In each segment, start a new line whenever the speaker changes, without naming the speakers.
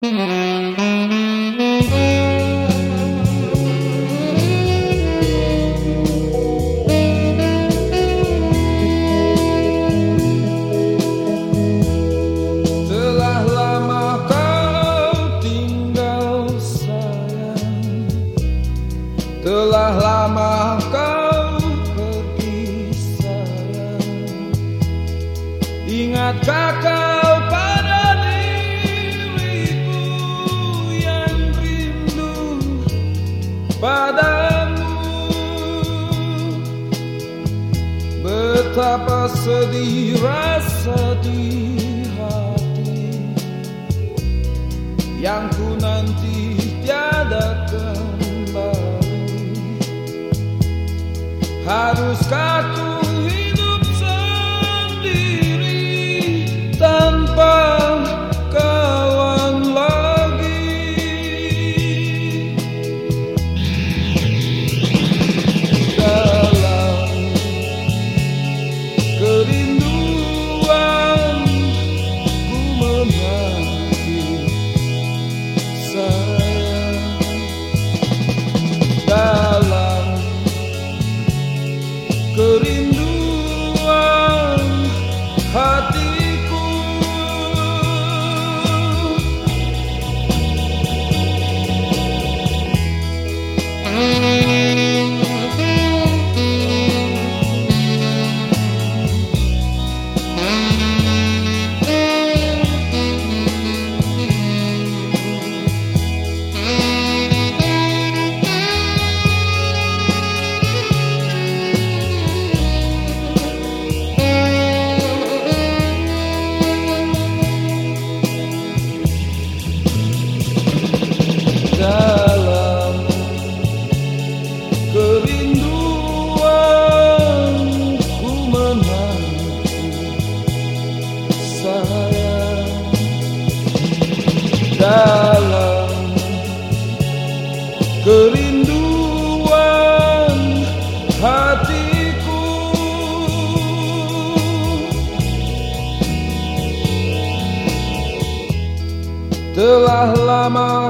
Telah lama kau pergi sayang. Ingatkah kau Betapa sedih rasa di hati. Yang ku nanti tiada kembali. Haruskah dalam kerinduan ku menanti. Sayang dalam kerinduan hatiku. Telah lama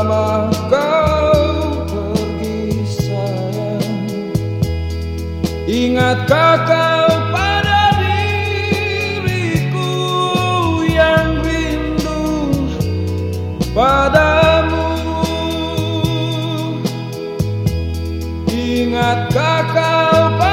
lama kau pergi sayang. Ingatkah kau pada diriku yang rindu padamu? Ingatkah kau pada